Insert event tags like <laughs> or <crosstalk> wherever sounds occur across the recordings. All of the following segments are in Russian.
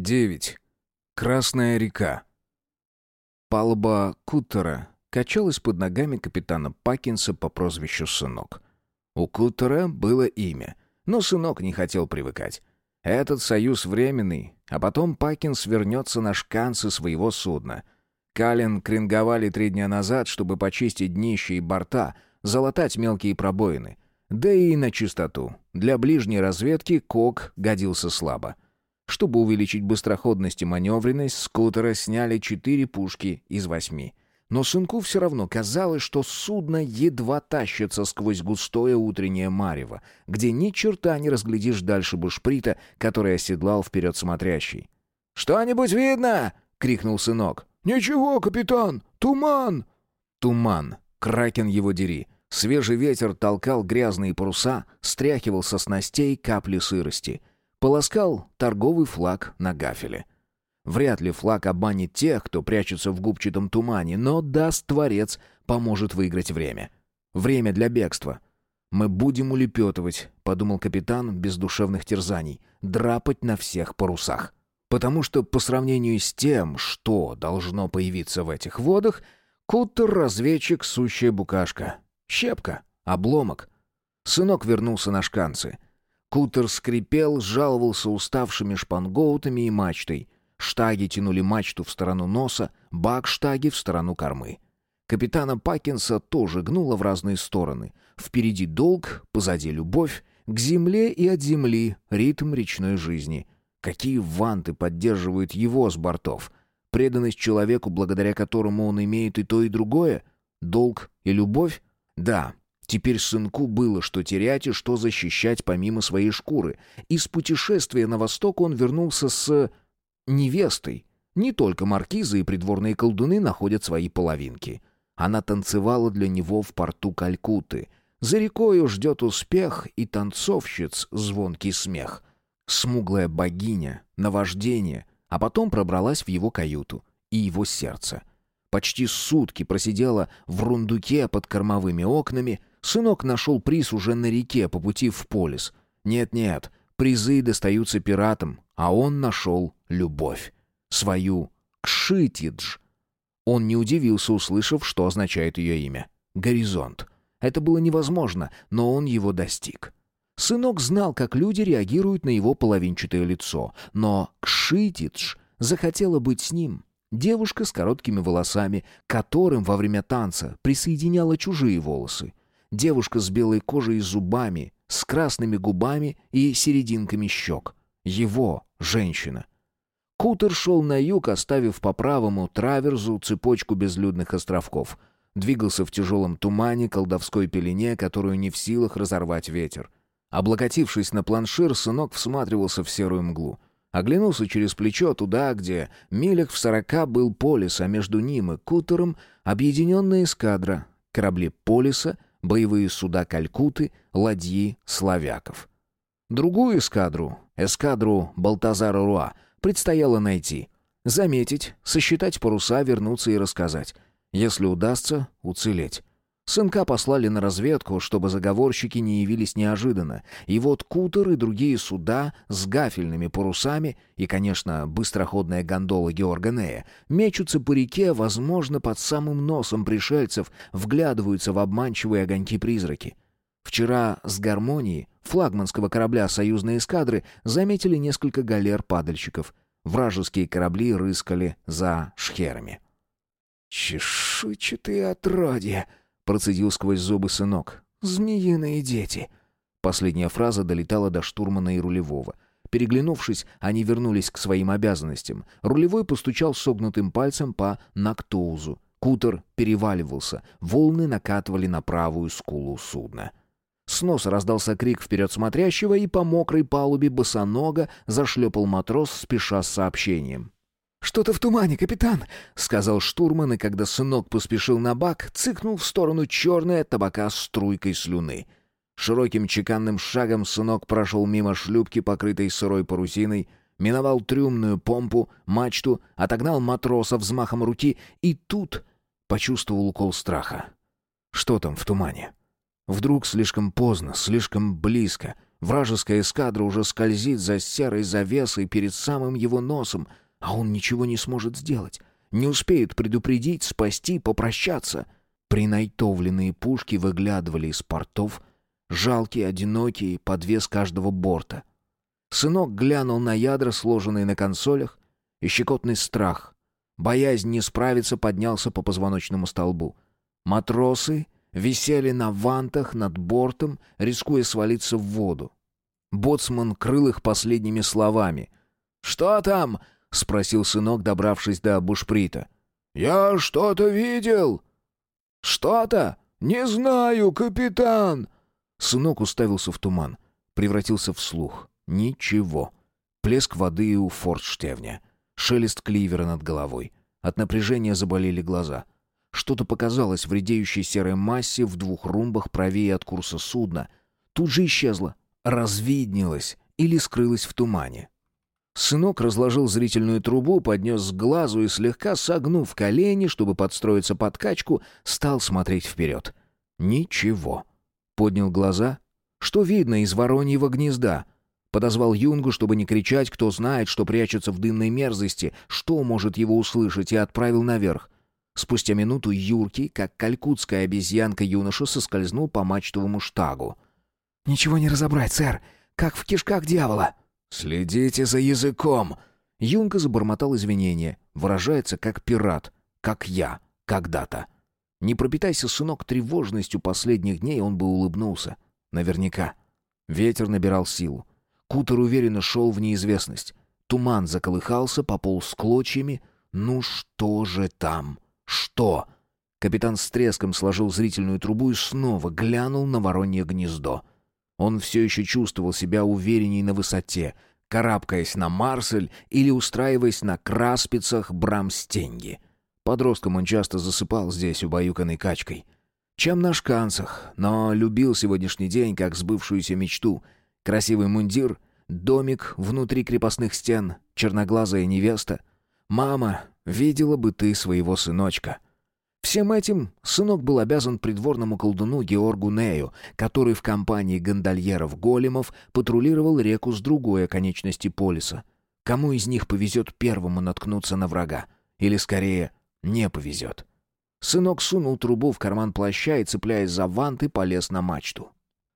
9. Красная река. Палуба Куттера качалась под ногами капитана Пакинса по прозвищу «Сынок». У Куттера было имя, но Сынок не хотел привыкать. Этот союз временный, а потом Пакинс вернется на шканцы своего судна. Калин кринговали три дня назад, чтобы почистить днище и борта, залатать мелкие пробоины. Да и на чистоту. Для ближней разведки Кок годился слабо. Чтобы увеличить быстроходность и маневренность, скутера сняли четыре пушки из восьми. Но сынку все равно казалось, что судно едва тащится сквозь густое утреннее марево, где ни черта не разглядишь дальше бушприта, который оседлал вперед смотрящий. «Что-нибудь видно?» — крикнул сынок. «Ничего, капитан! Туман!» Туман. Кракен его дери. Свежий ветер толкал грязные паруса, стряхивал со снастей капли сырости. Полоскал торговый флаг на гафеле. Вряд ли флаг обманет тех, кто прячется в губчатом тумане, но даст Творец, поможет выиграть время. Время для бегства. «Мы будем улепетывать», — подумал капитан без душевных терзаний, «драпать на всех парусах». Потому что по сравнению с тем, что должно появиться в этих водах, кутер-разведчик — сущая букашка. Щепка, обломок. Сынок вернулся на шканцы — Кутер скрипел, жаловался уставшими шпангоутами и мачтой. Штаги тянули мачту в сторону носа, бак штаги в сторону кормы. Капитана Пакинса тоже гнуло в разные стороны. Впереди долг, позади любовь, к земле и от земли ритм речной жизни. Какие ванты поддерживают его с бортов? Преданность человеку, благодаря которому он имеет и то, и другое? Долг и любовь? Да, Теперь сынку было что терять и что защищать помимо своей шкуры. Из путешествия на восток он вернулся с... невестой. Не только маркизы и придворные колдуны находят свои половинки. Она танцевала для него в порту Калькутты. За рекою ждет успех и танцовщиц звонкий смех. Смуглая богиня, наваждение, а потом пробралась в его каюту и его сердце. Почти сутки просидела в рундуке под кормовыми окнами, Сынок нашел приз уже на реке по пути в полис. Нет-нет, призы достаются пиратам, а он нашел любовь. Свою Кшитидж. Он не удивился, услышав, что означает ее имя. Горизонт. Это было невозможно, но он его достиг. Сынок знал, как люди реагируют на его половинчатое лицо, но Кшитидж захотела быть с ним. Девушка с короткими волосами, которым во время танца присоединяла чужие волосы. Девушка с белой кожей и зубами, с красными губами и серединками щек. Его женщина. Кутер шел на юг, оставив по правому траверзу цепочку безлюдных островков. Двигался в тяжелом тумане, колдовской пелене, которую не в силах разорвать ветер. Облокотившись на планшир, сынок всматривался в серую мглу. Оглянулся через плечо туда, где милях в сорока был полис, а между ним и Кутером объединенная эскадра, корабли полиса — боевые суда Калькуты, ладьи славяков. Другую эскадру, эскадру Балтазара Руа, предстояло найти. Заметить, сосчитать паруса, вернуться и рассказать. Если удастся, уцелеть. Сынка послали на разведку, чтобы заговорщики не явились неожиданно. И вот кутер и другие суда с гафельными парусами и, конечно, быстроходная гондола Георга Нея мечутся по реке, возможно, под самым носом пришельцев, вглядываются в обманчивые огоньки-призраки. Вчера с гармонии флагманского корабля союзной эскадры заметили несколько галер-падальщиков. Вражеские корабли рыскали за шхерами. «Чешуйчатые отродья!» Процедил сквозь зубы сынок. «Змеиные дети!» Последняя фраза долетала до штурмана и рулевого. Переглянувшись, они вернулись к своим обязанностям. Рулевой постучал согнутым пальцем по нактоузу. Кутер переваливался, волны накатывали на правую скулу судна. С носа раздался крик вперед смотрящего, и по мокрой палубе босонога зашлепал матрос, спеша с сообщением. «Что-то в тумане, капитан!» — сказал штурман, и когда сынок поспешил на бак, цыкнул в сторону черная табака с струйкой слюны. Широким чеканным шагом сынок прошел мимо шлюпки, покрытой сырой парусиной, миновал трюмную помпу, мачту, отогнал матроса взмахом руки и тут почувствовал укол страха. Что там в тумане? Вдруг слишком поздно, слишком близко, Вражеская эскадра уже скользит за серой завесой перед самым его носом, а он ничего не сможет сделать. Не успеет предупредить, спасти, попрощаться. Принайтовленные пушки выглядывали из портов, жалкие, одинокие, подвес каждого борта. Сынок глянул на ядра, сложенные на консолях, и щекотный страх. Боязнь не справиться поднялся по позвоночному столбу. Матросы висели на вантах над бортом, рискуя свалиться в воду. Боцман крыл их последними словами. «Что там?» — спросил сынок, добравшись до бушприта. «Я что-то видел». «Что-то? Не знаю, капитан!» Сынок уставился в туман, превратился в слух. Ничего. Плеск воды у фортштевня. Шелест кливера над головой. От напряжения заболели глаза. Что-то показалось в редеющей серой массе в двух румбах правее от курса судна. Тут же исчезло, развиднилось или скрылось в тумане. Сынок разложил зрительную трубу, поднес к глазу и, слегка согнув колени, чтобы подстроиться под качку, стал смотреть вперед. Ничего. Поднял глаза. Что видно из вороньего гнезда? Подозвал Юнгу, чтобы не кричать, кто знает, что прячется в дымной мерзости, что может его услышать, и отправил наверх. Спустя минуту Юрки, как калькутская обезьянка юноша, соскользнул по мачтовому штагу. «Ничего не разобрать, сэр. Как в кишках дьявола». «Следите за языком!» Юнга забормотал извинения. Выражается как пират, как я когда-то. Не пропитайся, сынок, тревожностью последних дней, он бы улыбнулся. Наверняка. Ветер набирал силу. Кутер уверенно шел в неизвестность. Туман заколыхался, пополз клочьями. Ну что же там? Что? Капитан с треском сложил зрительную трубу и снова глянул на воронье гнездо. Он все еще чувствовал себя уверенней на высоте, карабкаясь на Марсель или устраиваясь на краспицах Брамстенги. Подростком он часто засыпал здесь, убаюканной качкой. Чем на шканцах, но любил сегодняшний день как сбывшуюся мечту — Красивый мундир, домик внутри крепостных стен, черноглазая невеста. Мама, видела бы ты своего сыночка. Всем этим сынок был обязан придворному колдуну Георгу Нею, который в компании гондольеров-големов патрулировал реку с другой оконечности полиса. Кому из них повезет первому наткнуться на врага? Или, скорее, не повезет? Сынок сунул трубу в карман плаща и, цепляясь за ванты, полез на мачту.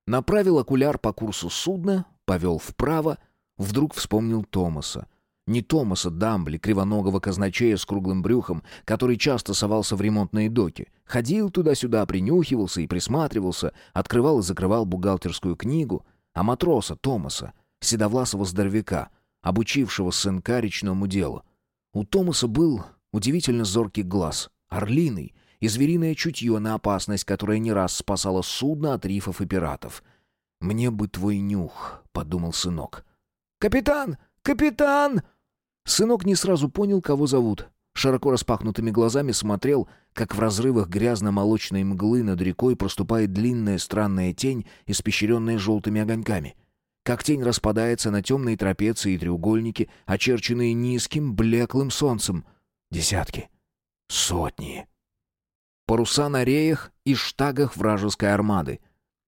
Направил окуляр по курсу судна, повел вправо, вдруг вспомнил Томаса. Не Томаса Дамбли, кривоногого казначея с круглым брюхом, который часто совался в ремонтные доки. Ходил туда-сюда, принюхивался и присматривался, открывал и закрывал бухгалтерскую книгу. А матроса Томаса, седовласого здоровяка, обучившего сынка речному делу. У Томаса был удивительно зоркий глаз, орлиный, и звериное чутье на опасность, которая не раз спасала судно от рифов и пиратов. «Мне бы твой нюх», — подумал сынок. «Капитан! Капитан!» Сынок не сразу понял, кого зовут. Широко распахнутыми глазами смотрел, как в разрывах грязно-молочной мглы над рекой проступает длинная странная тень, испещренная желтыми огоньками. Как тень распадается на темные трапеции и треугольники, очерченные низким, блеклым солнцем. Десятки. Сотни. Паруса на реях и штагах вражеской армады.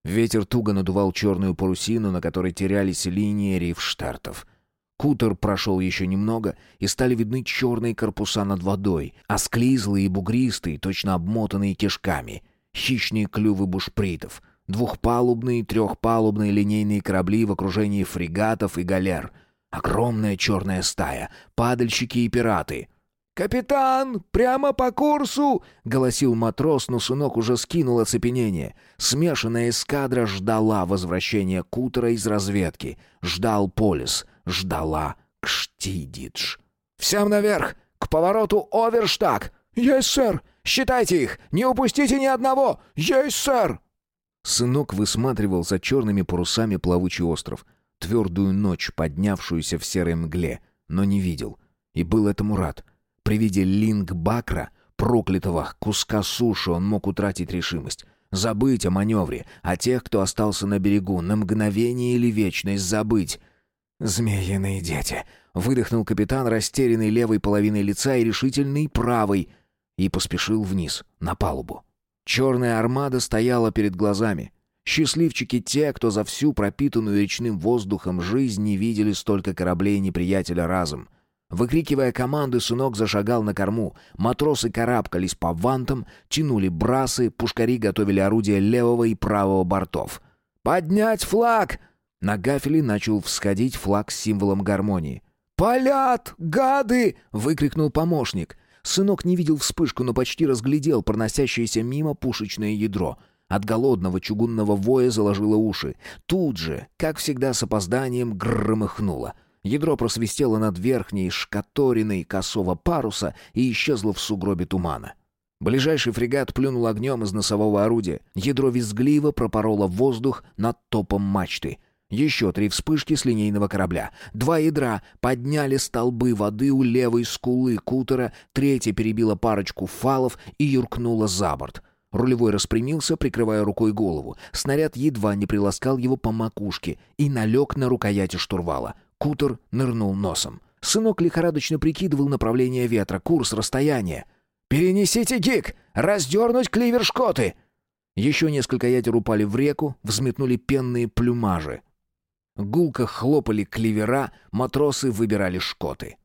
Ветер туго надувал черную парусину, на которой терялись линии рифштартов. Кутер прошел еще немного, и стали видны черные корпуса над водой, осклизлые и бугристые, точно обмотанные кишками. Хищные клювы бушпритов, двухпалубные и трехпалубные линейные корабли в окружении фрегатов и галер. Огромная черная стая, падальщики и пираты — «Капитан, прямо по курсу!» — голосил матрос, но сынок уже скинул оцепенение. Смешанная эскадра ждала возвращения Кутера из разведки. Ждал Полис, ждала Кштидидж. «Всем наверх! К повороту Оверштаг! Есть, сэр! Считайте их! Не упустите ни одного! Есть, сэр!» Сынок высматривал за черными парусами плавучий остров, твердую ночь, поднявшуюся в серой мгле, но не видел. И был этому рад — при виде линг-бакра, проклятого куска суши, он мог утратить решимость. Забыть о маневре, о тех, кто остался на берегу, на мгновение или вечность забыть. «Змеиные дети!» — выдохнул капитан, растерянный левой половиной лица и решительный правой, и поспешил вниз, на палубу. Черная армада стояла перед глазами. Счастливчики те, кто за всю пропитанную речным воздухом жизнь не видели столько кораблей неприятеля разом. Выкрикивая команды, сынок зашагал на корму. Матросы карабкались по вантам, тянули брасы, пушкари готовили орудия левого и правого бортов. «Поднять флаг!» На гафеле начал всходить флаг с символом гармонии. «Полят, гады!» — выкрикнул помощник. Сынок не видел вспышку, но почти разглядел проносящееся мимо пушечное ядро. От голодного чугунного воя заложило уши. Тут же, как всегда с опозданием, громыхнуло — Ядро просвистело над верхней шкаториной косого паруса и исчезло в сугробе тумана. Ближайший фрегат плюнул огнем из носового орудия. Ядро визгливо пропороло воздух над топом мачты. Еще три вспышки с линейного корабля. Два ядра подняли столбы воды у левой скулы кутера, третья перебила парочку фалов и юркнула за борт. Рулевой распрямился, прикрывая рукой голову. Снаряд едва не приласкал его по макушке и налег на рукояти штурвала — Кутер нырнул носом. Сынок лихорадочно прикидывал направление ветра, курс, расстояние. «Перенесите гик! Раздернуть кливер-шкоты!» Еще несколько ядер упали в реку, взметнули пенные плюмажи. Гулко хлопали кливера, матросы выбирали шкоты.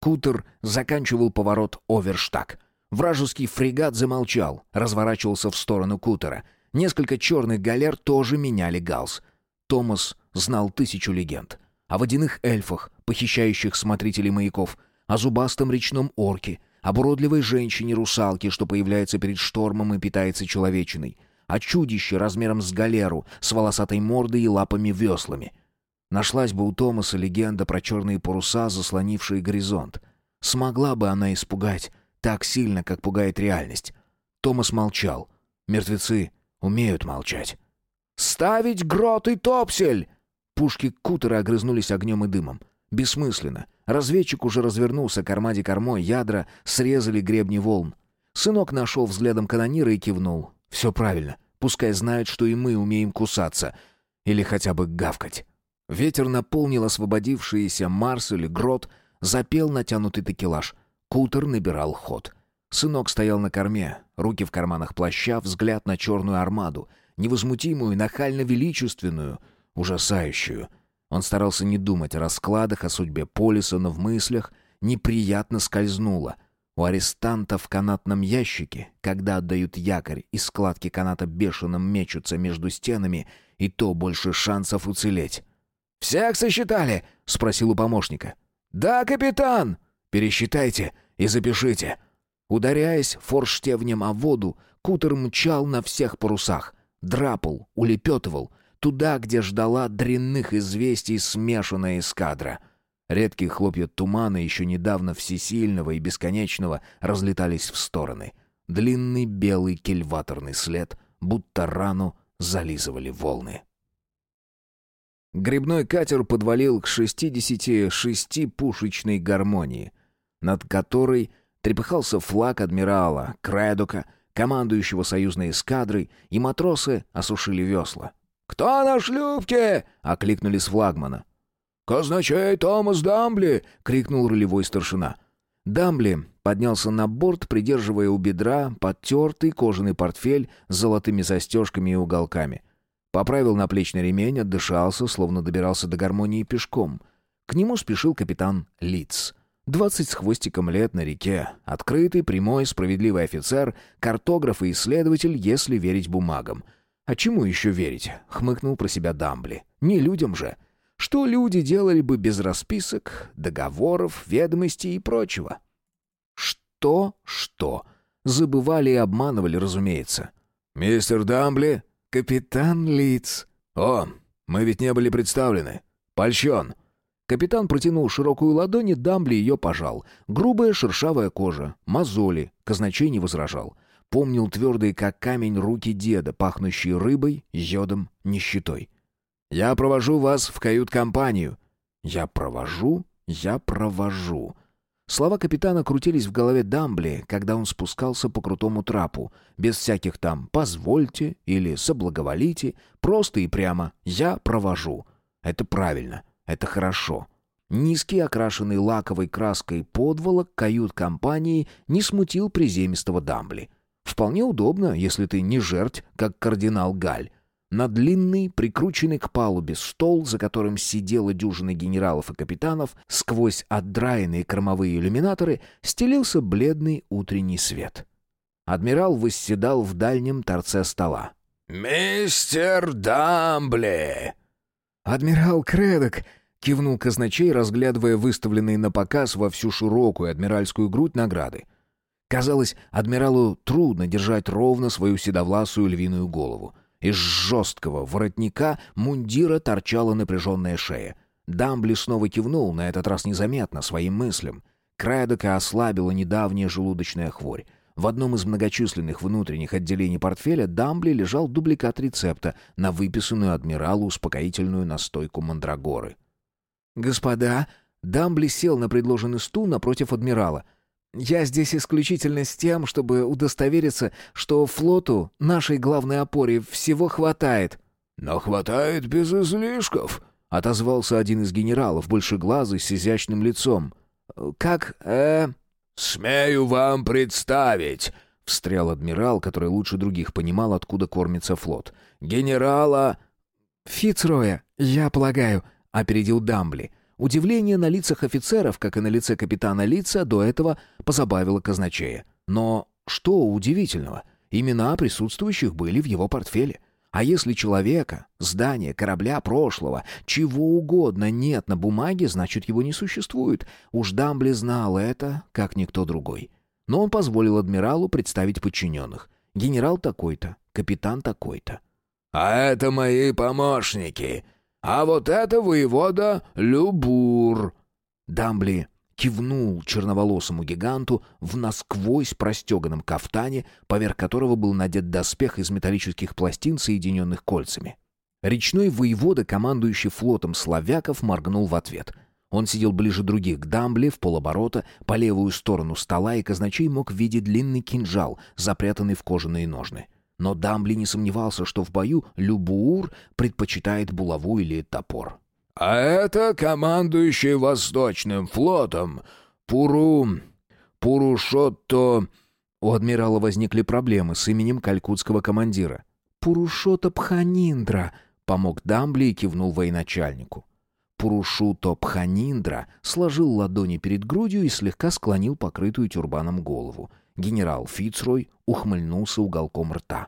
Кутер заканчивал поворот оверштаг. Вражеский фрегат замолчал, разворачивался в сторону кутера. Несколько черных галер тоже меняли галс. Томас знал тысячу легенд о водяных эльфах, похищающих смотрителей маяков, о зубастом речном орке, об уродливой женщине-русалке, что появляется перед штормом и питается человечиной, о чудище размером с галеру, с волосатой мордой и лапами-веслами. Нашлась бы у Томаса легенда про черные паруса, заслонившие горизонт. Смогла бы она испугать так сильно, как пугает реальность. Томас молчал. Мертвецы умеют молчать. «Ставить грот и топсель!» Пушки кутера огрызнулись огнем и дымом. Бессмысленно. Разведчик уже развернулся к армаде кормой, ядра срезали гребни волн. Сынок нашел взглядом канонира и кивнул. «Все правильно. Пускай знают, что и мы умеем кусаться. Или хотя бы гавкать». Ветер наполнил освободившиеся Марс или Грот, запел натянутый текелаж. Кутер набирал ход. Сынок стоял на корме, руки в карманах плаща, взгляд на черную армаду, невозмутимую, нахально-величественную — ужасающую. Он старался не думать о раскладах, о судьбе полиса, но в мыслях неприятно скользнуло. У арестанта в канатном ящике, когда отдают якорь, и складки каната бешеным мечутся между стенами, и то больше шансов уцелеть. «Всех сосчитали?» — спросил у помощника. «Да, капитан!» «Пересчитайте и запишите». Ударяясь форштевнем о воду, кутер мчал на всех парусах. Драпал, улепетывал, Туда, где ждала дрянных известий смешанная эскадра. Редкие хлопья тумана, еще недавно всесильного и бесконечного, разлетались в стороны. Длинный белый кельваторный след, будто рану зализывали волны. Грибной катер подвалил к 66-пушечной гармонии, над которой трепыхался флаг адмирала Крэдока, командующего союзной эскадрой, и матросы осушили весла. «Кто на шлюпке?» — окликнули с флагмана. «Казначей Томас Дамбли!» — крикнул рулевой старшина. Дамбли поднялся на борт, придерживая у бедра подтертый кожаный портфель с золотыми застежками и уголками. Поправил наплечный ремень, отдышался, словно добирался до гармонии пешком. К нему спешил капитан Литц. Двадцать с хвостиком лет на реке. Открытый, прямой, справедливый офицер, картограф и исследователь, если верить бумагам — «А чему еще верить?» — хмыкнул про себя Дамбли. «Не людям же. Что люди делали бы без расписок, договоров, ведомостей и прочего?» «Что? Что?» Забывали и обманывали, разумеется. «Мистер Дамбли?» «Капитан Лиц». «О, мы ведь не были представлены. Польщен». Капитан протянул широкую ладонь, и Дамбли ее пожал. Грубая шершавая кожа, мозоли, казначей не возражал. Помнил твердые, как камень, руки деда, пахнущие рыбой, йодом, нищетой. «Я провожу вас в кают-компанию». «Я провожу? Я провожу». Слова капитана крутились в голове Дамбли, когда он спускался по крутому трапу, без всяких там «позвольте» или «соблаговолите», просто и прямо «я провожу». Это правильно, это хорошо. Низкий, окрашенный лаковой краской подволок кают-компании не смутил приземистого Дамбли. Вполне удобно, если ты не жерть, как кардинал Галь. На длинный, прикрученный к палубе стол, за которым сидела дюжина генералов и капитанов, сквозь отдраенные кормовые иллюминаторы стелился бледный утренний свет. Адмирал восседал в дальнем торце стола. «Мистер Дамбли!» «Адмирал Кредок!» — кивнул казначей, разглядывая выставленные на показ во всю широкую адмиральскую грудь награды. Казалось, адмиралу трудно держать ровно свою седовласую львиную голову. Из жесткого воротника мундира торчала напряженная шея. Дамбли снова кивнул, на этот раз незаметно, своим мыслям. Кредока ослабила недавняя желудочная хворь. В одном из многочисленных внутренних отделений портфеля Дамбли лежал дубликат рецепта на выписанную адмиралу успокоительную настойку мандрагоры. «Господа!» Дамбли сел на предложенный стул напротив адмирала. «Я здесь исключительно с тем, чтобы удостовериться, что флоту, нашей главной опоре, всего хватает». «Но хватает без излишков», — отозвался один из генералов, большеглазый, с изящным лицом. «Как, э...» «Смею вам представить», — встрял адмирал, который лучше других понимал, откуда кормится флот. «Генерала...» «Фицроя, я полагаю», — опередил Дамбли. Удивление на лицах офицеров, как и на лице капитана лица, до этого позабавило казначея. Но что удивительного? Имена присутствующих были в его портфеле. А если человека, здания, корабля прошлого, чего угодно нет на бумаге, значит его не существует. Уж Дамбли знал это, как никто другой. Но он позволил адмиралу представить подчиненных. Генерал такой-то, капитан такой-то. «А это мои помощники. А вот это воевода Любур». Дамбли кивнул черноволосому гиганту в насквозь простеганном кафтане, поверх которого был надет доспех из металлических пластин, соединенных кольцами. Речной воевода, командующий флотом славяков, моргнул в ответ. Он сидел ближе других к дамбле, в полоборота, по левую сторону стола, и казначей мог видеть длинный кинжал, запрятанный в кожаные ножны. Но Дамбли не сомневался, что в бою Любуур предпочитает булаву или топор. А это командующий Восточным флотом Пуру... Пурушотто...» У адмирала возникли проблемы с именем калькутского командира. «Пурушото Пханиндра», — помог Дамбли и кивнул военачальнику. Пурушуто Пханиндра сложил ладони перед грудью и слегка склонил покрытую тюрбаном голову. Генерал Фицрой ухмыльнулся уголком рта.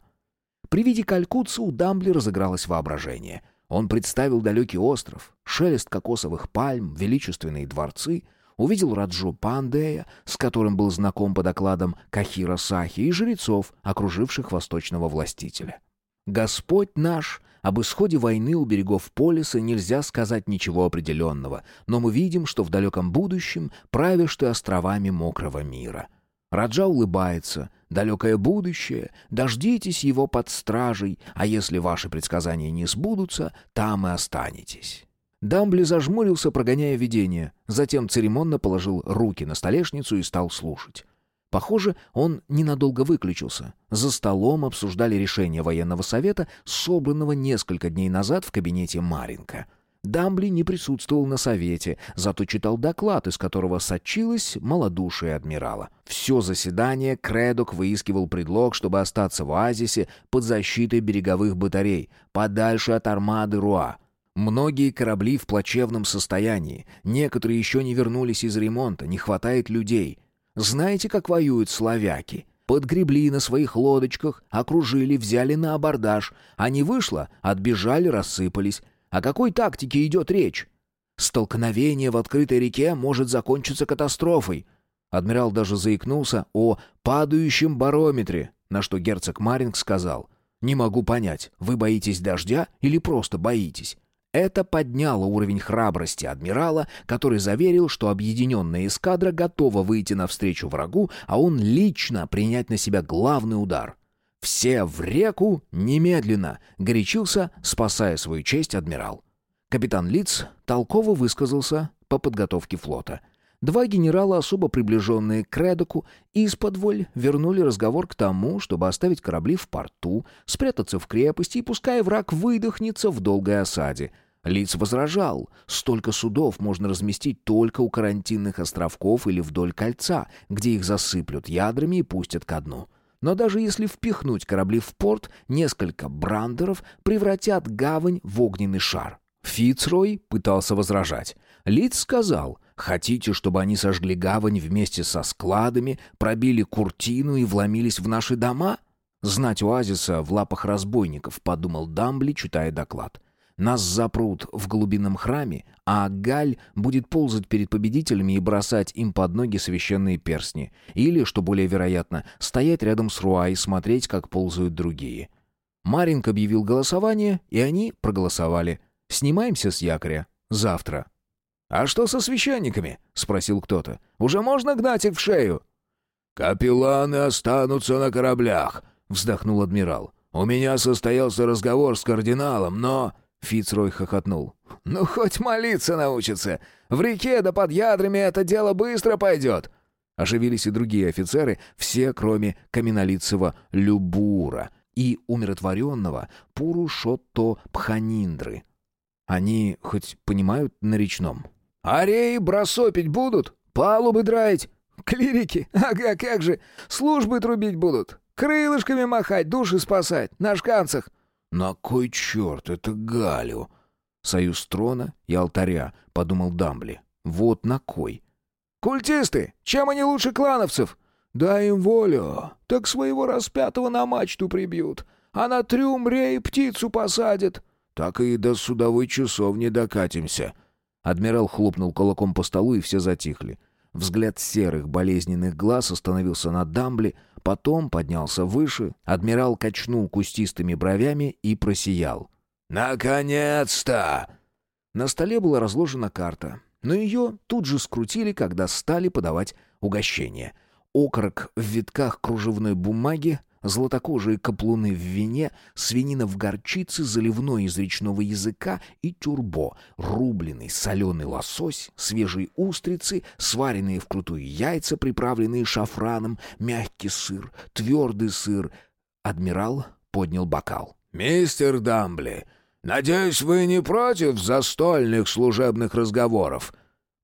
При виде калькутца у Дамбли разыгралось воображение — он представил далекий остров, шелест кокосовых пальм, величественные дворцы, увидел Раджу Пандея, с которым был знаком по докладам Кахира Сахи и жрецов, окруживших восточного властителя. Господь наш, об исходе войны у берегов полиса нельзя сказать ничего определенного, но мы видим, что в далеком будущем правишь ты островами мокрого мира — Раджа улыбается. Далекое будущее. Дождитесь его под стражей, а если ваши предсказания не сбудутся, там и останетесь. Дамбли зажмурился, прогоняя видение. Затем церемонно положил руки на столешницу и стал слушать. Похоже, он ненадолго выключился. За столом обсуждали решение военного совета, собранного несколько дней назад в кабинете Маринка — Дамбли не присутствовал на совете, зато читал доклад, из которого сочилось малодушие адмирала. Все заседание Кредок выискивал предлог, чтобы остаться в оазисе под защитой береговых батарей, подальше от армады Руа. Многие корабли в плачевном состоянии, некоторые еще не вернулись из ремонта, не хватает людей. Знаете, как воюют славяки? Подгребли на своих лодочках, окружили, взяли на абордаж. А не вышло, отбежали, рассыпались. О какой тактике идет речь? Столкновение в открытой реке может закончиться катастрофой. Адмирал даже заикнулся о падающем барометре, на что герцог Маринг сказал, «Не могу понять, вы боитесь дождя или просто боитесь?» Это подняло уровень храбрости адмирала, который заверил, что объединенная эскадра готова выйти навстречу врагу, а он лично принять на себя главный удар. «Все в реку немедленно!» — горячился, спасая свою честь адмирал. Капитан Лиц толково высказался по подготовке флота. Два генерала, особо приближенные к Редоку, из-под вернули разговор к тому, чтобы оставить корабли в порту, спрятаться в крепости и пускай враг выдохнется в долгой осаде. Лиц возражал, столько судов можно разместить только у карантинных островков или вдоль кольца, где их засыплют ядрами и пустят ко дну. Но даже если впихнуть корабли в порт, несколько брандеров превратят гавань в огненный шар. Фицрой пытался возражать. Лид сказал, хотите, чтобы они сожгли гавань вместе со складами, пробили куртину и вломились в наши дома? Знать оазиса в лапах разбойников, подумал Дамбли, читая доклад. Нас запрут в глубинном храме, а Галь будет ползать перед победителями и бросать им под ноги священные перстни. Или, что более вероятно, стоять рядом с Руа и смотреть, как ползают другие. Маринк объявил голосование, и они проголосовали. «Снимаемся с якоря. Завтра». «А что со священниками?» — спросил кто-то. «Уже можно гнать их в шею?» «Капелланы останутся на кораблях», — вздохнул адмирал. «У меня состоялся разговор с кардиналом, но...» Фицрой хохотнул. «Ну, хоть молиться научится. В реке да под ядрами это дело быстро пойдет». Оживились и другие офицеры, все, кроме каменолицего Любура и умиротворенного Пурушотто Пханиндры. Они хоть понимают на речном? «Ареи бросопить будут? Палубы драить? Клирики? <laughs> Ага, как же! Службы трубить будут! Крылышками махать, души спасать, на шканцах!» «На кой черт это Галю?» «Союз трона и алтаря», — подумал Дамбли. «Вот на кой». «Культисты! Чем они лучше клановцев?» «Дай им волю, так своего распятого на мачту прибьют, а на трюм рей птицу посадят». «Так и до судовой часовни докатимся». Адмирал хлопнул кулаком по столу, и все затихли. Взгляд серых болезненных глаз остановился на Дамбле, потом поднялся выше. Адмирал качнул кустистыми бровями и просиял. «Наконец-то!» На столе была разложена карта, но ее тут же скрутили, когда стали подавать угощение. Окорок в витках кружевной бумаги, златокожие каплуны в вине, свинина в горчице, заливной из речного языка и тюрбо, рубленый соленый лосось, свежие устрицы, сваренные вкрутую яйца, приправленные шафраном, мягкий сыр, твердый сыр. Адмирал поднял бокал. «Мистер Дамбли, надеюсь, вы не против застольных служебных разговоров?»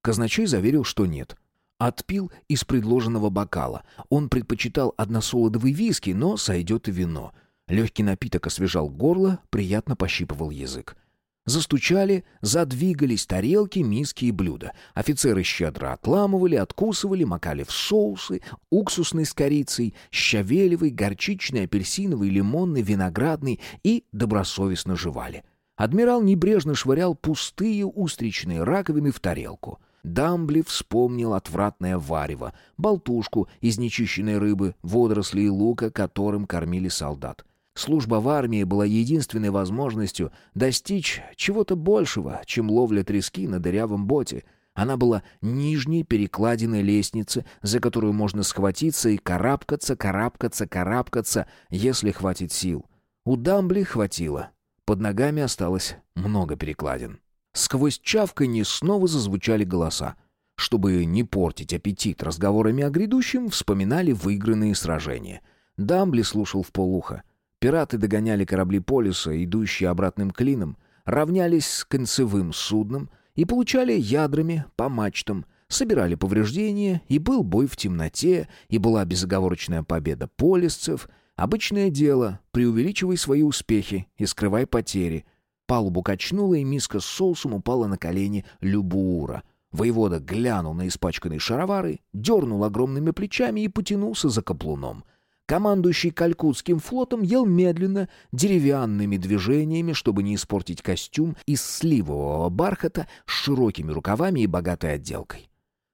Казначей заверил, что нет. Отпил из предложенного бокала. Он предпочитал односолодовый виски, но сойдет и вино. Легкий напиток освежал горло, приятно пощипывал язык. Застучали, задвигались тарелки, миски и блюда. Офицеры щедро отламывали, откусывали, макали в соусы, уксусный с корицей, щавелевый, горчичный, апельсиновый, лимонный, виноградный и добросовестно жевали. Адмирал небрежно швырял пустые устричные раковины в тарелку. Дамбли вспомнил отвратное варево, болтушку из нечищенной рыбы, водорослей и лука, которым кормили солдат. Служба в армии была единственной возможностью достичь чего-то большего, чем ловля трески на дырявом боте. Она была нижней перекладиной лестницы, за которую можно схватиться и карабкаться, карабкаться, карабкаться, если хватит сил. У Дамбли хватило. Под ногами осталось много перекладин. Сквозь чавканье снова зазвучали голоса. Чтобы не портить аппетит разговорами о грядущем, вспоминали выигранные сражения. Дамбли слушал в полухо. Пираты догоняли корабли полюса, идущие обратным клином, равнялись с концевым судном и получали ядрами по мачтам, собирали повреждения, и был бой в темноте, и была безоговорочная победа полисцев. Обычное дело, преувеличивай свои успехи и скрывай потери — Палубу качнуло, и миска с соусом упала на колени Любуура. Воевода глянул на испачканные шаровары, дернул огромными плечами и потянулся за каплуном. Командующий Калькутским флотом ел медленно, деревянными движениями, чтобы не испортить костюм из сливового бархата с широкими рукавами и богатой отделкой.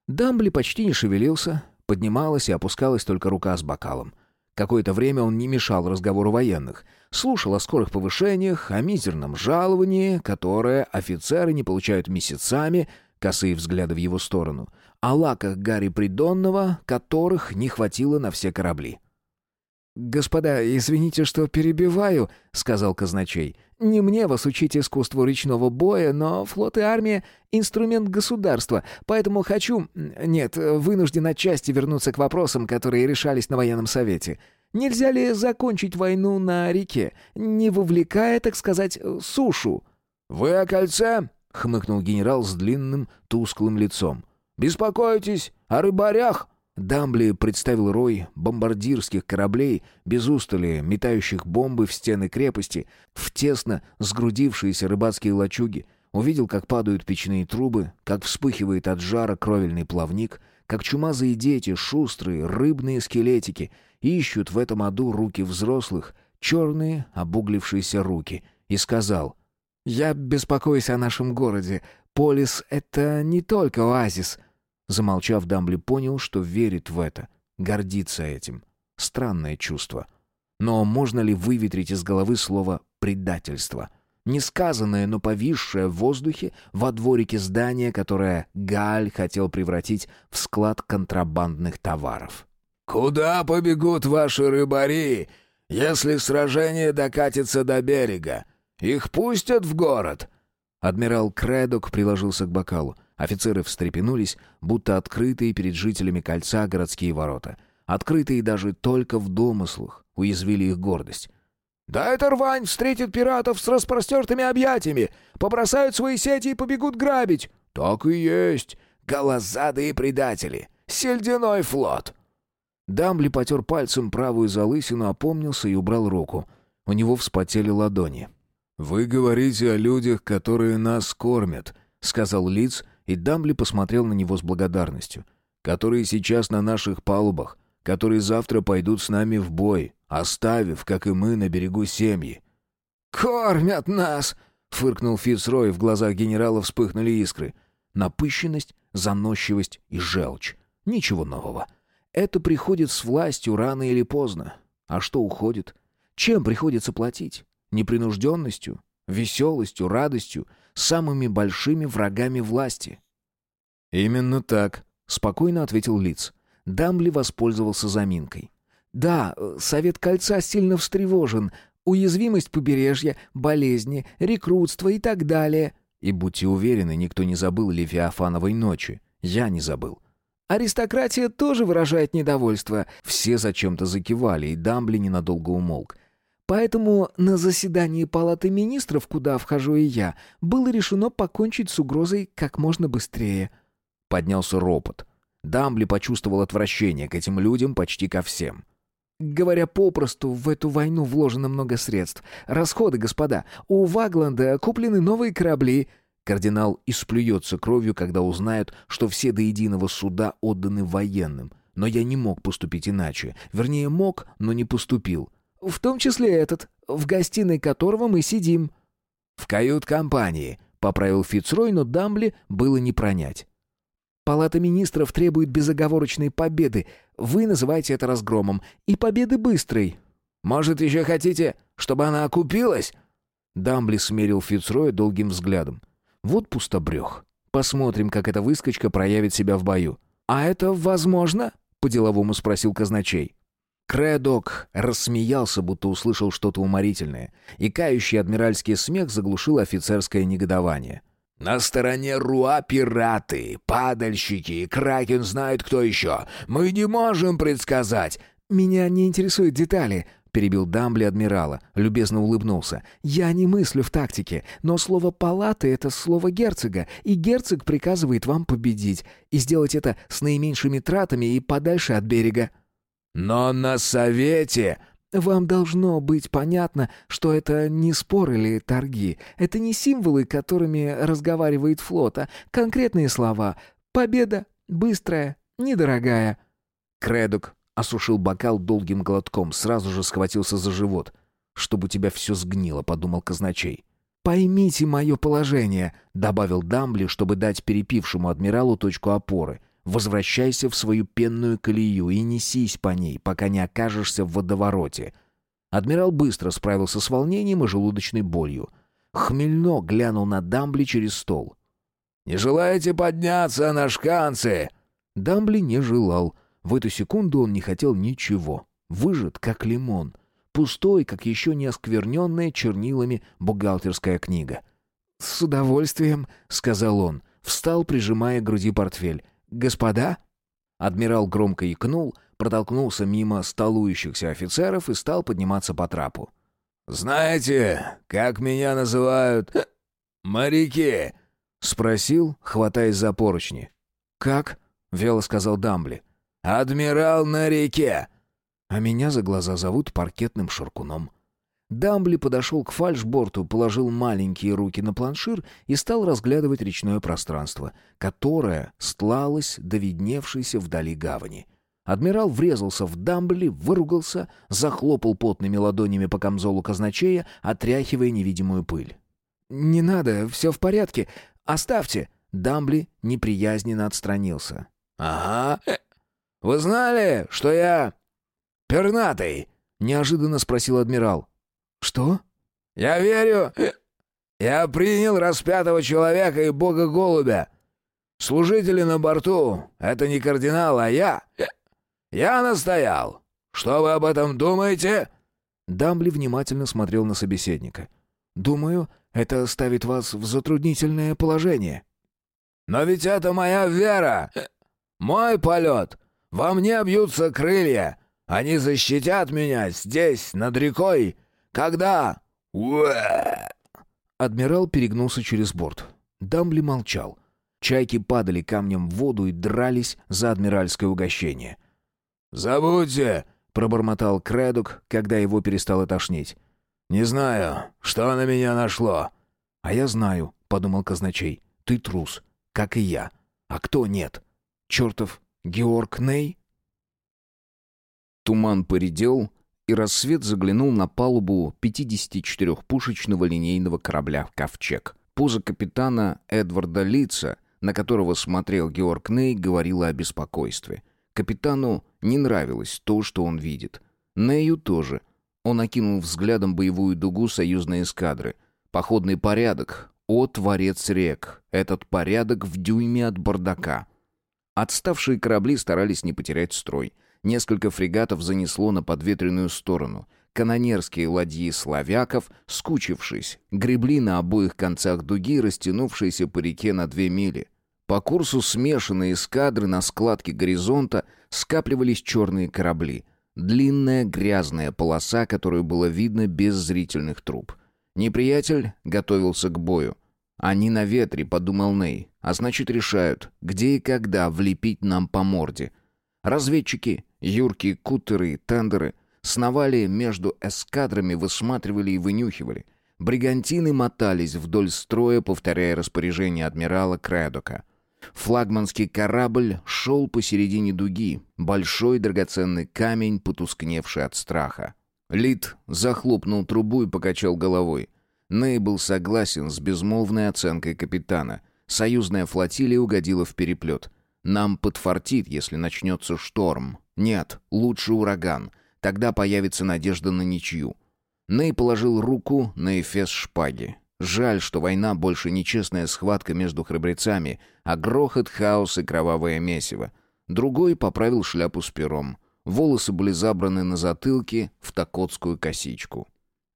Дамбли почти не шевелился, поднималась и опускалась только рука с бокалом. Какое-то время он не мешал разговору военных. Слушал о скорых повышениях, о мизерном жаловании, которое офицеры не получают месяцами, косые взгляды в его сторону, о лаках Гарри Придонного, которых не хватило на все корабли. «Господа, извините, что перебиваю», — сказал казначей. «Не мне вас учить искусству речного боя, но флот и армия — инструмент государства, поэтому хочу... Нет, вынужден отчасти вернуться к вопросам, которые решались на военном совете. Нельзя ли закончить войну на реке, не вовлекая, так сказать, сушу?» «Вы о кольце?» — хмыкнул генерал с длинным, тусклым лицом. «Беспокойтесь о рыбарях?» Дамбли представил рой бомбардирских кораблей, без устали метающих бомбы в стены крепости, в тесно сгрудившиеся рыбацкие лачуги, увидел, как падают печные трубы, как вспыхивает от жара кровельный плавник, как чумазые дети, шустрые, рыбные скелетики, ищут в этом аду руки взрослых, черные, обуглившиеся руки, и сказал «Я беспокоюсь о нашем городе. Полис — это не только оазис». Замолчав, Дамбли понял, что верит в это, гордится этим. Странное чувство. Но можно ли выветрить из головы слово «предательство»? Несказанное, но повисшее в воздухе во дворике здания, которое Галь хотел превратить в склад контрабандных товаров. «Куда побегут ваши рыбари, если сражение докатится до берега? Их пустят в город?» Адмирал Кредок приложился к бокалу. Офицеры встрепенулись, будто открытые перед жителями кольца городские ворота. Открытые даже только в домыслах, уязвили их гордость. «Да эта рвань встретит пиратов с распростертыми объятиями, побросают свои сети и побегут грабить». «Так и есть, голозадые предатели, сельдяной флот». Дамбли потер пальцем правую залысину, опомнился и убрал руку. У него вспотели ладони. «Вы говорите о людях, которые нас кормят», — сказал Лиц, и Дамбли посмотрел на него с благодарностью. «Которые сейчас на наших палубах, которые завтра пойдут с нами в бой, оставив, как и мы, на берегу семьи». «Кормят нас!» — фыркнул Фицрой, в глазах генерала вспыхнули искры. Напыщенность, заносчивость и желчь. Ничего нового. Это приходит с властью рано или поздно. А что уходит? Чем приходится платить? Непринужденностью? Веселостью? Радостью? Самыми большими врагами власти. «Именно так», — спокойно ответил Лиц. Дамбли воспользовался заминкой. «Да, Совет Кольца сильно встревожен. Уязвимость побережья, болезни, рекрутство и так далее». И будьте уверены, никто не забыл Левиафановой ночи. Я не забыл. Аристократия тоже выражает недовольство. Все зачем-то закивали, и Дамбли ненадолго умолк. Поэтому на заседании Палаты министров, куда вхожу и я, было решено покончить с угрозой как можно быстрее. Поднялся ропот. Дамбли почувствовал отвращение к этим людям почти ко всем. Говоря попросту, в эту войну вложено много средств. Расходы, господа. У Вагланда куплены новые корабли. Кардинал исплюется кровью, когда узнают, что все до единого суда отданы военным. Но я не мог поступить иначе. Вернее, мог, но не поступил. В том числе этот, в гостиной которого мы сидим». «В кают-компании», — поправил Фицрой, но Дамбли было не пронять. «Палата министров требует безоговорочной победы. Вы называете это разгромом. И победы быстрой». «Может, еще хотите, чтобы она окупилась?» Дамбли смерил Фицроя долгим взглядом. «Вот пустобрех. Посмотрим, как эта выскочка проявит себя в бою». «А это возможно?» — по-деловому спросил казначей. Кредок рассмеялся, будто услышал что-то уморительное, и кающий адмиральский смех заглушил офицерское негодование. «На стороне Руа пираты, падальщики, Кракен знает кто еще. Мы не можем предсказать». «Меня не интересуют детали», — перебил Дамбли адмирала, любезно улыбнулся. «Я не мыслю в тактике, но слово «палаты» — это слово герцога, и герцог приказывает вам победить, и сделать это с наименьшими тратами и подальше от берега». Но на совете... Вам должно быть понятно, что это не спор или торги. Это не символы, которыми разговаривает флот, а конкретные слова. Победа, быстрая, недорогая. Кредок осушил бокал долгим глотком, сразу же схватился за живот. «Чтобы у тебя все сгнило», — подумал казначей. «Поймите мое положение», — добавил Дамбли, чтобы дать перепившему адмиралу точку опоры — Возвращайся в свою пенную колею и несись по ней, пока не окажешься в водовороте. Адмирал быстро справился с волнением и желудочной болью. Хмельно глянул на Дамбли через стол. «Не желаете подняться на шканцы?» Дамбли не желал. В эту секунду он не хотел ничего. Выжат, как лимон. Пустой, как еще не оскверненная чернилами бухгалтерская книга. «С удовольствием», — сказал он. Встал, прижимая к груди портфель. «Господа?» Адмирал громко икнул, протолкнулся мимо столующихся офицеров и стал подниматься по трапу. «Знаете, как меня называют <laughs> моряки?» — спросил, хватаясь за поручни. «Как?» — вело сказал Дамбли. Адмирал на реке!» А меня за глаза зовут паркетным шаркуном. Дамбли подошел к фальшборту, положил маленькие руки на планшир и стал разглядывать речное пространство, которое стлалось до видневшейся вдали гавани. Адмирал врезался в Дамбли, выругался, захлопал потными ладонями по камзолу казначея, отряхивая невидимую пыль. «Не надо, все в порядке. Оставьте!» Дамбли неприязненно отстранился. «Ага. Вы знали, что я пернатый?» — неожиданно спросил адмирал. «Что?» «Я верю. Я принял распятого человека и бога голубя. Служители на борту — это не кардинал, а я. Я настоял. Что вы об этом думаете?» Дамбли внимательно смотрел на собеседника. «Думаю, это ставит вас в затруднительное положение». «Но ведь это моя вера. Мой полет. Во мне бьются крылья. Они защитят меня здесь, над рекой, когда...» Уэ! Адмирал перегнулся через борт. Дамбли молчал. Чайки падали камнем в воду и дрались за адмиральское угощение. «Забудьте!» — пробормотал Кредук, когда его перестало тошнить. «Не знаю, что на меня нашло». «А я знаю», — подумал казначей. «Ты трус, как и я. А кто нет? Чертов Георг Ней?» Туман поредел, и рассвет заглянул на палубу 54-пушечного линейного корабля «Ковчег». Поза капитана Эдварда Лица, на которого смотрел Георг Ней, говорила о беспокойстве. Капитану не нравилось то, что он видит. Нею тоже. Он окинул взглядом боевую дугу союзной эскадры. Походный порядок. О, творец рек! Этот порядок в дюйме от бардака. Отставшие корабли старались не потерять строй. Несколько фрегатов занесло на подветренную сторону. Канонерские ладьи славяков, скучившись, гребли на обоих концах дуги, растянувшейся по реке на две мили. По курсу смешанной эскадры на складке горизонта скапливались черные корабли. Длинная грязная полоса, которую было видно без зрительных труб. Неприятель готовился к бою. «Они на ветре», — подумал Ней, — «а значит решают, где и когда влепить нам по морде». Разведчики, юркие кутеры и тендеры сновали между эскадрами, высматривали и вынюхивали. Бригантины мотались вдоль строя, повторяя распоряжение адмирала Кредока. Флагманский корабль шел посередине дуги, большой драгоценный камень, потускневший от страха. Лид захлопнул трубу и покачал головой. Ней был согласен с безмолвной оценкой капитана. Союзная флотилия угодила в переплет — нам подфартит, если начнется шторм. Нет, лучше ураган. Тогда появится надежда на ничью. Ней положил руку на эфес шпаги. Жаль, что война больше не честная схватка между храбрецами, а грохот, хаос и кровавое месиво. Другой поправил шляпу с пером. Волосы были забраны на затылке в такотскую косичку.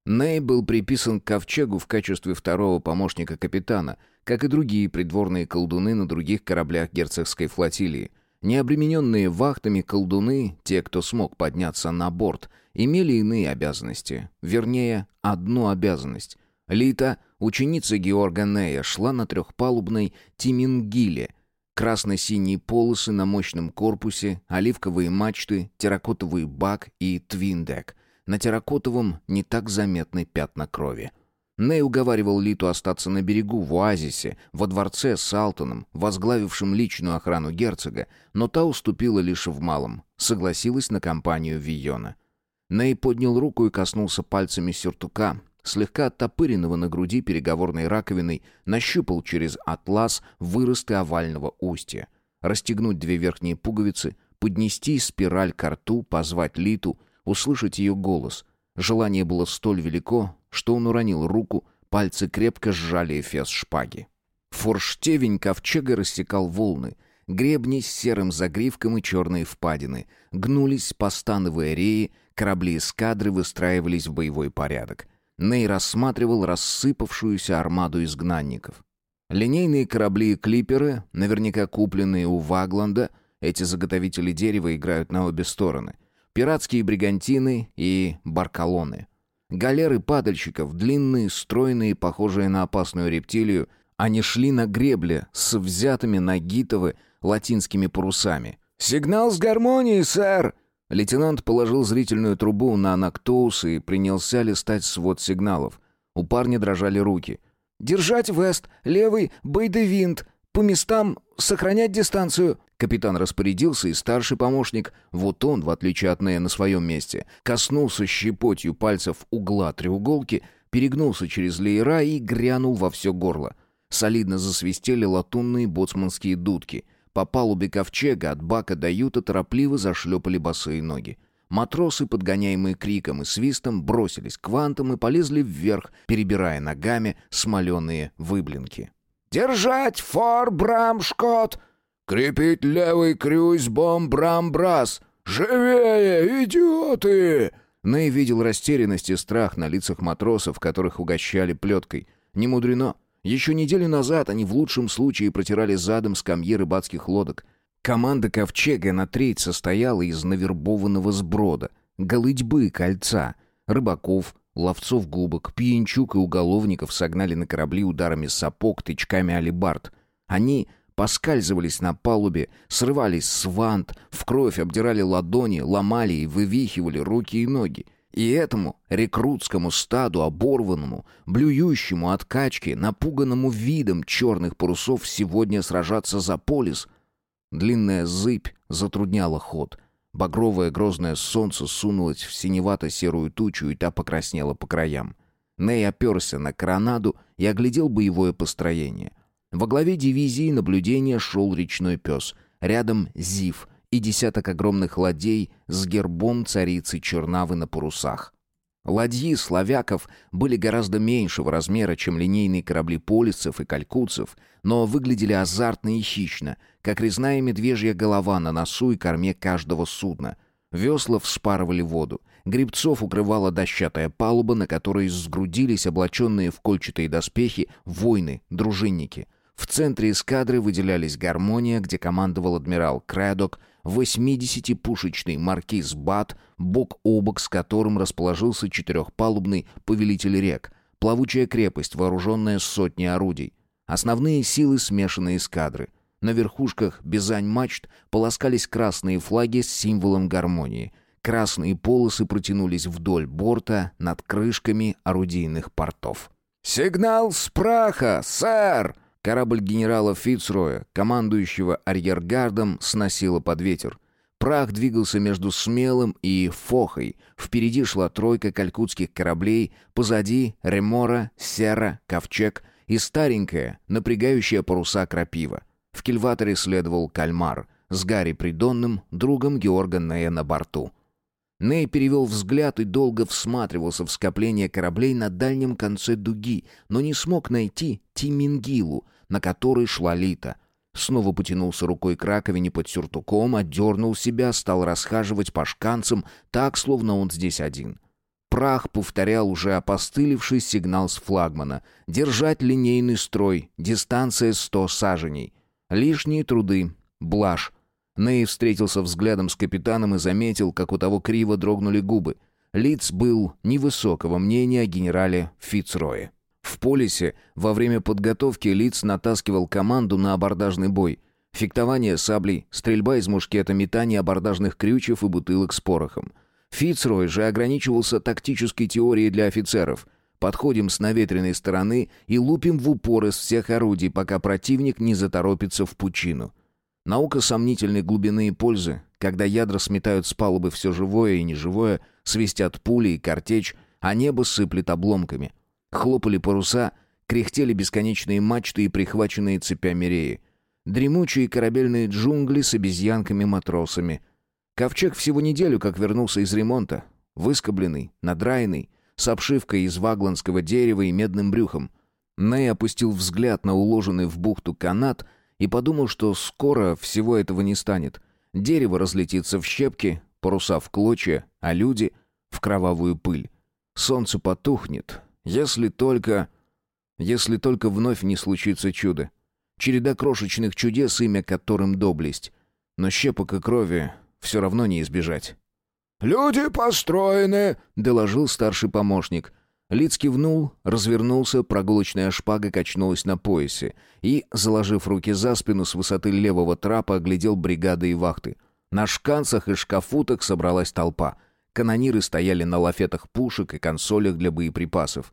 Ней был приписан к ковчегу в качестве второго помощника капитана — как и другие придворные колдуны на других кораблях герцогской флотилии. Необремененные вахтами колдуны, те, кто смог подняться на борт, имели иные обязанности. Вернее, одну обязанность. Лита, ученица Георга Нея, шла на трехпалубной Тимингиле. Красно-синие полосы на мощном корпусе, оливковые мачты, терракотовый бак и твиндек. На терракотовом не так заметны пятна крови. Ней уговаривал Литу остаться на берегу, в оазисе, во дворце с Алтоном, возглавившим личную охрану герцога, но та уступила лишь в малом, согласилась на компанию Вийона. Ней поднял руку и коснулся пальцами сюртука, слегка оттопыренного на груди переговорной раковиной, нащупал через атлас выросты овального устья. Расстегнуть две верхние пуговицы, поднести спираль к рту, позвать Литу, услышать ее голос. Желание было столь велико, что он уронил руку, пальцы крепко сжали эфес шпаги. Форштевень ковчега рассекал волны, гребни с серым загривком и черные впадины, гнулись, постановые реи, корабли эскадры выстраивались в боевой порядок. Ней рассматривал рассыпавшуюся армаду изгнанников. Линейные корабли и клиперы, наверняка купленные у Вагланда, эти заготовители дерева играют на обе стороны, пиратские бригантины и баркалоны — Галеры падальщиков, длинные, стройные, похожие на опасную рептилию, они шли на гребле с взятыми на гитовы латинскими парусами. «Сигнал с гармонией, сэр!» Лейтенант положил зрительную трубу на Нактоус и принялся листать свод сигналов. У парня дрожали руки. «Держать вест, левый, бейдевинт, по местам, сохранять дистанцию!» Капитан распорядился, и старший помощник, вот он, в отличие от Нея на своем месте, коснулся щепотью пальцев угла треуголки, перегнулся через леера и грянул во все горло. Солидно засвистели латунные боцманские дудки — по палубе ковчега от бака до юта торопливо зашлепали босые ноги. Матросы, подгоняемые криком и свистом, бросились к вантам и полезли вверх, перебирая ногами смоленые выблинки. «Держать фор, Брамшкот! Крепить левый крюсь, бом! Живее, идиоты!» Ней видел растерянность и страх на лицах матросов, которых угощали плеткой. Не мудрено. Еще неделю назад они в лучшем случае протирали задом скамьи рыбацких лодок. Команда ковчега на треть состояла из навербованного сброда, голытьбы кольца, рыбаков, ловцов губок, пьянчук и уголовников согнали на корабли ударами сапог, тычками алибард. Они поскальзывались на палубе, срывались с вант, в кровь обдирали ладони, ломали и вывихивали руки и ноги. И этому рекрутскому стаду, оборванному, блюющему от качки, напуганному видом черных парусов сегодня сражаться за полис. Длинная зыбь затрудняла ход. Багровое грозное солнце сунулось в синевато-серую тучу, и та покраснела по краям. Ней оперся на коронаду и оглядел боевое построение. Во главе дивизии наблюдения шел речной пес. Рядом Зив — и десяток огромных ладей с гербом царицы Чернавы на парусах. Ладьи славяков были гораздо меньшего размера, чем линейные корабли полисцев и калькутцев, но выглядели азартно и хищно, как резная медвежья голова на носу и корме каждого судна. Весла вспарывали воду. Грибцов укрывала дощатая палуба, на которой сгрудились облаченные в кольчатые доспехи воины, дружинники. В центре эскадры выделялись гармония, где командовал адмирал Крэдок, 80-пушечный маркиз Бат, бок о бок с которым расположился четырехпалубный повелитель рек, плавучая крепость, вооруженная сотней орудий. Основные силы смешанной эскадры. На верхушках бизань-мачт полоскались красные флаги с символом гармонии. Красные полосы протянулись вдоль борта над крышками орудийных портов. «Сигнал с праха, сэр!» Корабль генерала Фицроя, командующего арьергардом, сносило под ветер. Прах двигался между Смелым и Фохой. Впереди шла тройка калькутских кораблей, позади — Ремора, Сера, Ковчег и старенькая, напрягающая паруса крапива. В кильваторе следовал Кальмар с Гарри Придонным, другом Георга Нея на борту. Ней перевел взгляд и долго всматривался в скопление кораблей на дальнем конце дуги, но не смог найти Тимингилу, на которой шла Лита. Снова потянулся рукой к раковине под сюртуком, отдернул себя, стал расхаживать по шканцам, так, словно он здесь один. Прах повторял уже опостылевший сигнал с флагмана. «Держать линейный строй, дистанция сто саженей». Лишние труды, блажь. Ней встретился взглядом с капитаном и заметил, как у того криво дрогнули губы. Лиц был невысокого мнения о генерале Фицрое. В полисе во время подготовки Лиц натаскивал команду на абордажный бой. Фехтование саблей, стрельба из мушкета, метание абордажных крючев и бутылок с порохом. Фицрой же ограничивался тактической теорией для офицеров. Подходим с наветренной стороны и лупим в упор из всех орудий, пока противник не заторопится в пучину. Наука сомнительной глубины и пользы, когда ядра сметают с палубы все живое и неживое, свистят пули и картечь, а небо сыплет обломками. Хлопали паруса, кряхтели бесконечные мачты и прихваченные цепями реи. Дремучие корабельные джунгли с обезьянками-матросами. Ковчег всего неделю как вернулся из ремонта. Выскобленный, надраенный, с обшивкой из вагланского дерева и медным брюхом. Ней опустил взгляд на уложенный в бухту канат и подумал, что скоро всего этого не станет. Дерево разлетится в щепки, паруса в клочья, а люди — в кровавую пыль. Солнце потухнет, если только... Если только вновь не случится чудо. Череда крошечных чудес, имя которым доблесть. Но щепок и крови все равно не избежать. «Люди построены!» — доложил старший помощник. Лиц кивнул, развернулся, прогулочная шпага качнулась на поясе и, заложив руки за спину с высоты левого трапа, оглядел бригады и вахты. На шканцах и шкафутах собралась толпа. Канониры стояли на лафетах пушек и консолях для боеприпасов.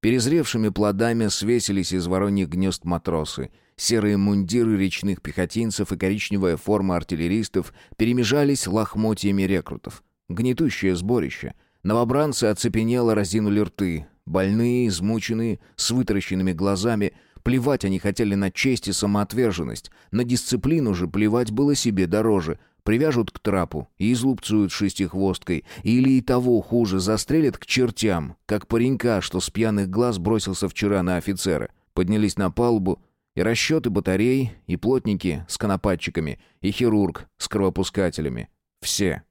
Перезревшими плодами свесились из вороньих гнезд матросы. Серые мундиры речных пехотинцев и коричневая форма артиллеристов перемежались лохмотьями рекрутов. Гнетущее сборище. Новобранцы оцепенело разинули рты. Больные, измученные, с вытаращенными глазами. Плевать они хотели на честь и самоотверженность. На дисциплину же плевать было себе дороже. Привяжут к трапу и излупцуют шестихвосткой. Или и того хуже, застрелят к чертям, как паренька, что с пьяных глаз бросился вчера на офицера. Поднялись на палубу, и расчеты батарей, и плотники с конопатчиками, и хирург с кровопускателями. Все.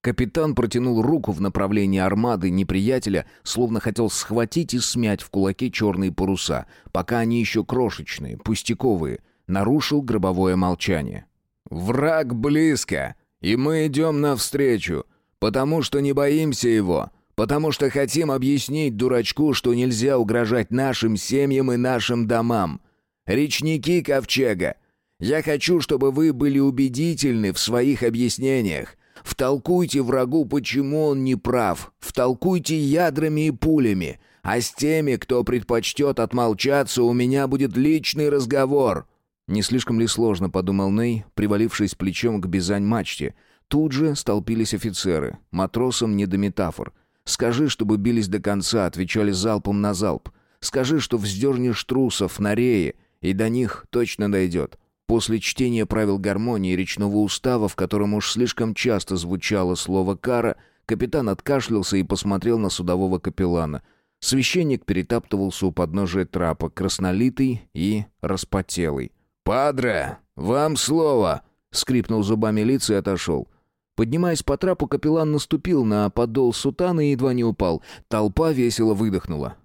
Капитан протянул руку в направлении армады неприятеля, словно хотел схватить и смять в кулаке черные паруса, пока они еще крошечные, пустяковые. Нарушил гробовое молчание. «Враг близко, и мы идем навстречу, потому что не боимся его, потому что хотим объяснить дурачку, что нельзя угрожать нашим семьям и нашим домам. Речники Ковчега, я хочу, чтобы вы были убедительны в своих объяснениях. Втолкуйте врагу, почему он не прав. Втолкуйте ядрами и пулями. А с теми, кто предпочтет отмолчаться, у меня будет личный разговор». Не слишком ли сложно, подумал Ней, привалившись плечом к бизань-мачте. Тут же столпились офицеры. Матросам не до метафор. «Скажи, чтобы бились до конца», отвечали залпом на залп. «Скажи, что вздернешь трусов на рее, и до них точно дойдет». После чтения правил гармонии речного устава, в котором уж слишком часто звучало слово «кара», капитан откашлялся и посмотрел на судового капеллана. Священник перетаптывался у подножия трапа, краснолитый и распотелый. «Падре, вам слово!» — скрипнул зубами лица и отошел. Поднимаясь по трапу, капеллан наступил на подол сутаны и едва не упал. Толпа весело выдохнула.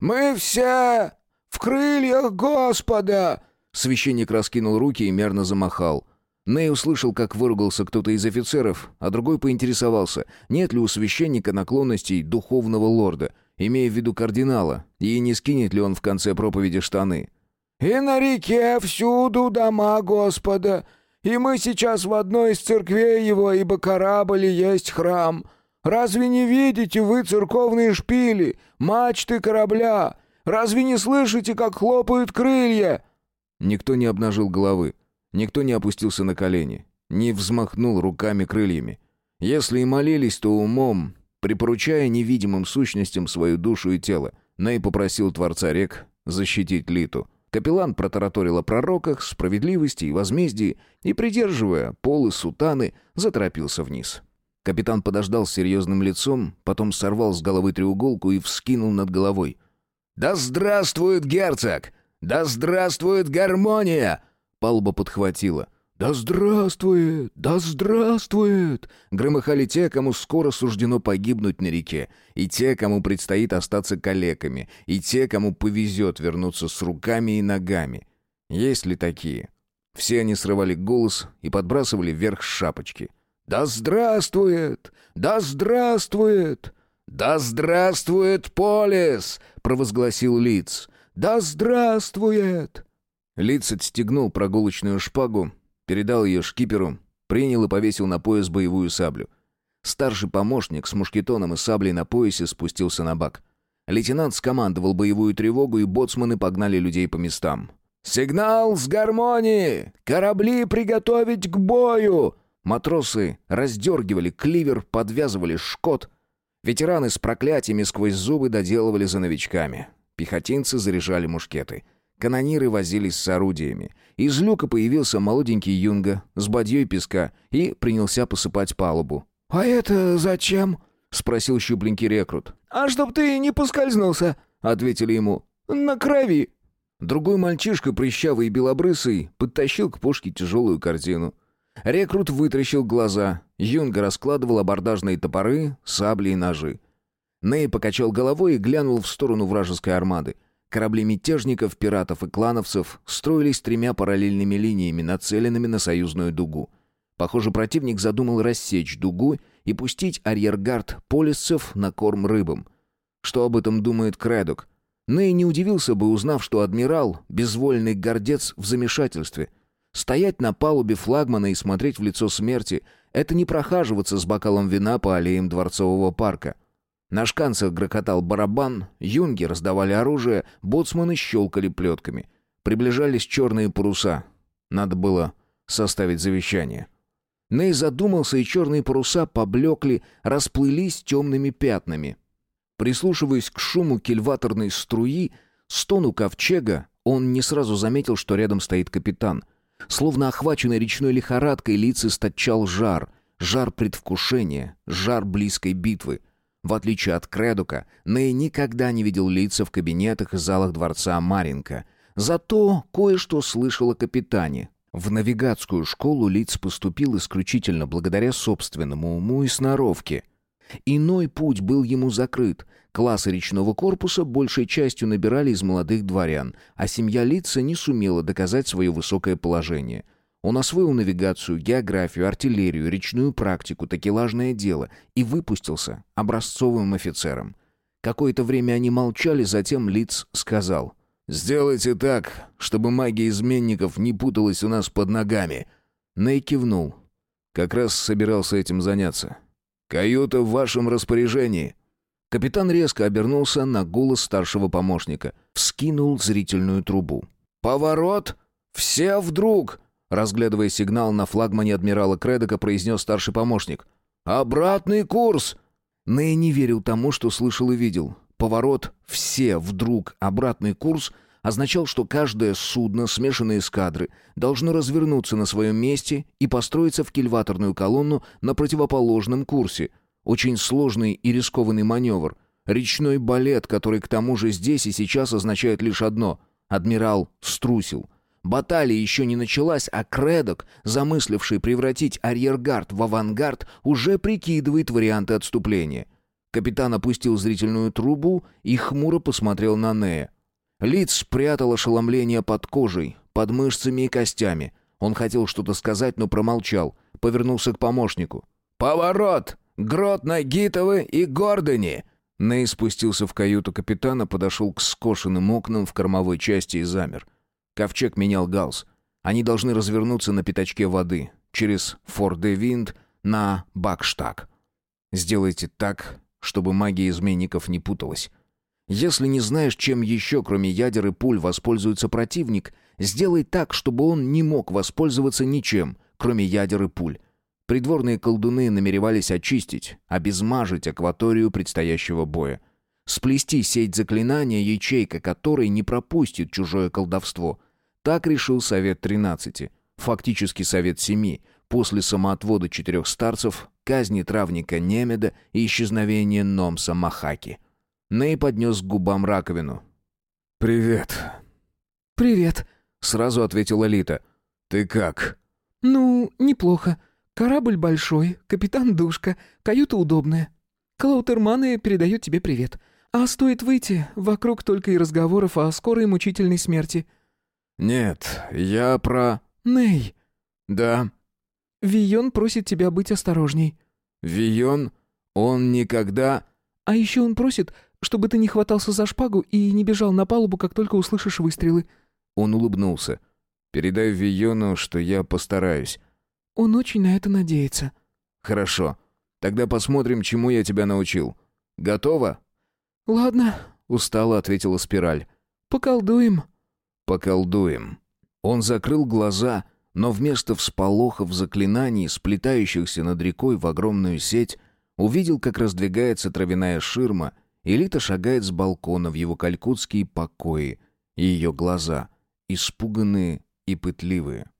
«Мы все в крыльях Господа!» Священник раскинул руки и мерно замахал. Ней услышал, как выругался кто-то из офицеров, а другой поинтересовался, нет ли у священника наклонностей духовного лорда, имея в виду кардинала, и не скинет ли он в конце проповеди штаны. «И на реке всюду дома Господа, и мы сейчас в одной из церквей его, ибо корабль и есть храм. Разве не видите вы церковные шпили, мачты корабля? Разве не слышите, как хлопают крылья?» Никто не обнажил головы, никто не опустился на колени, не взмахнул руками-крыльями. Если и молились, то умом, припоручая невидимым сущностям свою душу и тело, Ней попросил Творца рек защитить Литу. Капеллан протараторил о пророках, справедливости и возмездии и, придерживая полы сутаны, заторопился вниз. Капитан подождал с серьезным лицом, потом сорвал с головы треуголку и вскинул над головой. «Да здравствует герцог! Да здравствует гармония!» Палуба подхватила. «Да здравствует! Да здравствует!» Громыхали те, кому скоро суждено погибнуть на реке, и те, кому предстоит остаться калеками, и те, кому повезет вернуться с руками и ногами. Есть ли такие? Все они срывали голос и подбрасывали вверх шапочки. «Да здравствует! Да здравствует!» «Да здравствует Полис!» — провозгласил Лиц. «Да здравствует!» Лиц отстегнул прогулочную шпагу, передал ее шкиперу, принял и повесил на пояс боевую саблю. Старший помощник с мушкетоном и саблей на поясе спустился на бак. Лейтенант скомандовал боевую тревогу, и боцманы погнали людей по местам. «Сигнал с гармонии! Корабли приготовить к бою!» Матросы раздергивали кливер, подвязывали шкот. Ветераны с проклятиями сквозь зубы доделывали за новичками. Пехотинцы заряжали мушкеты. Канониры возились с орудиями. Из люка появился молоденький юнга с бадьей песка и принялся посыпать палубу. «А это зачем?» — спросил щупленький рекрут. «А чтоб ты не поскользнулся», — ответили ему. «На крови». Другой мальчишка, прыщавый и белобрысый, подтащил к пушке тяжелую корзину. Рекрут вытращил глаза. Юнга раскладывал абордажные топоры, сабли и ножи. Ней покачал головой и глянул в сторону вражеской армады. Корабли мятежников, пиратов и клановцев строились тремя параллельными линиями, нацеленными на союзную дугу. Похоже, противник задумал рассечь дугу и пустить арьергард полисцев на корм рыбам. Что об этом думает Кредок? Ней не удивился бы, узнав, что адмирал — безвольный гордец в замешательстве. Стоять на палубе флагмана и смотреть в лицо смерти — это не прохаживаться с бокалом вина по аллеям Дворцового парка. На шканцах грохотал барабан, юнги раздавали оружие, боцманы щелкали плетками. Приближались черные паруса. Надо было составить завещание. Ней задумался, и черные паруса поблекли, расплылись темными пятнами. Прислушиваясь к шуму кильваторной струи, стону ковчега, он не сразу заметил, что рядом стоит капитан. Словно охваченный речной лихорадкой, лиц источал жар. Жар предвкушения, жар близкой битвы. В отличие от Кредука, Ней никогда не видел лица в кабинетах и залах дворца Маринка. Зато кое-что слышал о капитане. В навигатскую школу Лиц поступил исключительно благодаря собственному уму и сноровке. Иной путь был ему закрыт. Классы речного корпуса большей частью набирали из молодых дворян, а семья Лица не сумела доказать свое высокое положение. Он освоил навигацию, географию, артиллерию, речную практику, такелажное дело и выпустился образцовым офицером. Какое-то время они молчали, затем Лиц сказал — «Сделайте так, чтобы магия изменников не путалась у нас под ногами». Ней кивнул. «Как раз собирался этим заняться. Каюта в вашем распоряжении». Капитан резко обернулся на голос старшего помощника. Вскинул зрительную трубу. «Поворот! Все вдруг!» Разглядывая сигнал на флагмане адмирала Кредока, произнес старший помощник. «Обратный курс!» Ней не верил тому, что слышал и видел. Поворот «все вдруг обратный курс» означал, что каждое судно смешанной эскадры должно развернуться на своем месте и построиться в кильваторную колонну на противоположном курсе. Очень сложный и рискованный маневр. Речной балет, который к тому же здесь и сейчас означает лишь одно — адмирал струсил. Баталия еще не началась, а Кредок, замысливший превратить арьергард в авангард, уже прикидывает варианты отступления. Капитан опустил зрительную трубу и хмуро посмотрел на Нея. Лиц спрятал ошеломление под кожей, под мышцами и костями. Он хотел что-то сказать, но промолчал. Повернулся к помощнику. «Поворот! Грот Нагитовы и Гордони!» Ней спустился в каюту капитана, подошел к скошенным окнам в кормовой части и замер. Ковчег менял галс. Они должны развернуться на пятачке воды, через Фор-де-Винд на Бакштаг. Сделайте так, чтобы магия изменников не путалась. Если не знаешь, чем еще, кроме ядер и пуль, воспользуется противник, сделай так, чтобы он не мог воспользоваться ничем, кроме ядер и пуль. Придворные колдуны намеревались очистить, обезмажить акваторию предстоящего боя. Сплести сеть заклинания, ячейка которой не пропустит чужое колдовство. Так решил Совет Тринадцати, фактически Совет Семи, после самоотвода четырех старцев казни травника Немеда и исчезновения Номса Махаки. Ней поднес к губам раковину. «Привет». «Привет», — сразу ответила Лита. «Ты как?» «Ну, неплохо. Корабль большой, капитан Душка, каюта удобная. Клаутерманы передают тебе привет. А стоит выйти, вокруг только и разговоров о скорой мучительной смерти». «Нет, я про...» «Ней». «Да». Вион просит тебя быть осторожней». «Вион? Он никогда...» «А еще он просит, чтобы ты не хватался за шпагу и не бежал на палубу, как только услышишь выстрелы». Он улыбнулся. «Передай Виону, что я постараюсь». «Он очень на это надеется». «Хорошо. Тогда посмотрим, чему я тебя научил. Готова?» «Ладно», — устало ответила спираль. «Поколдуем». «Поколдуем». Он закрыл глаза но вместо всполохов заклинаний, сплетающихся над рекой в огромную сеть, увидел, как раздвигается травяная ширма, и Лита шагает с балкона в его калькутские покои, и ее глаза, испуганные и пытливые.